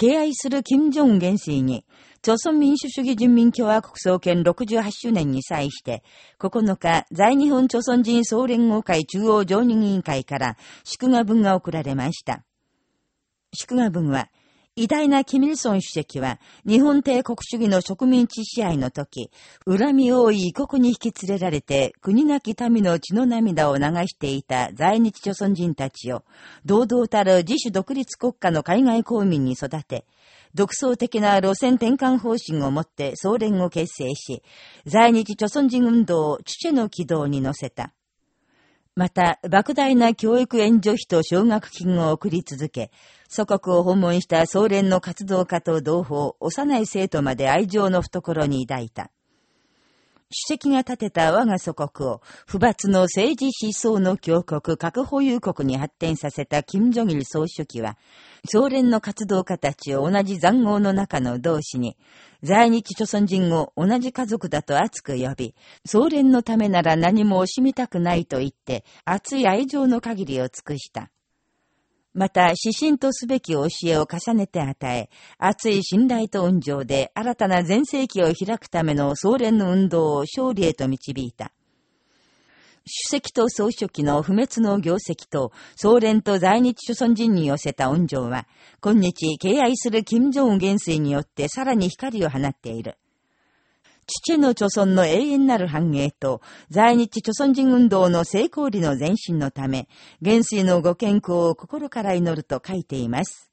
敬愛する金正恩元帥に、朝鮮民主主義人民共和国創建68周年に際して、9日、在日本朝鮮人総連合会中央常任委員会から祝賀文が送られました。祝賀文は、偉大なキミルソン主席は、日本帝国主義の植民地支配の時、恨み多い異国に引き連れられて、国なき民の血の涙を流していた在日朝鮮人たちを、堂々たる自主独立国家の海外公民に育て、独創的な路線転換方針をもって総連を結成し、在日朝鮮人運動をチチェの軌道に乗せた。また、莫大な教育援助費と奨学金を送り続け、祖国を訪問した総連の活動家と同胞、幼い生徒まで愛情の懐に抱いた。主席が立てた我が祖国を、不罰の政治思想の強国、核保有国に発展させた金正日総書記は、総連の活動家たちを同じ残壕の中の同志に、在日朝鮮人を同じ家族だと熱く呼び、総連のためなら何も惜しみたくないと言って、熱い愛情の限りを尽くした。また、指針とすべき教えを重ねて与え、熱い信頼と恩情で新たな全盛期を開くための総連の運動を勝利へと導いた。主席と総書記の不滅の業績と、総連と在日諸村人に寄せた恩情は、今日敬愛する金正恩元帥によってさらに光を放っている。父の著村の永遠なる繁栄と、在日著村人運動の成功理の前進のため、元帥のご健康を心から祈ると書いています。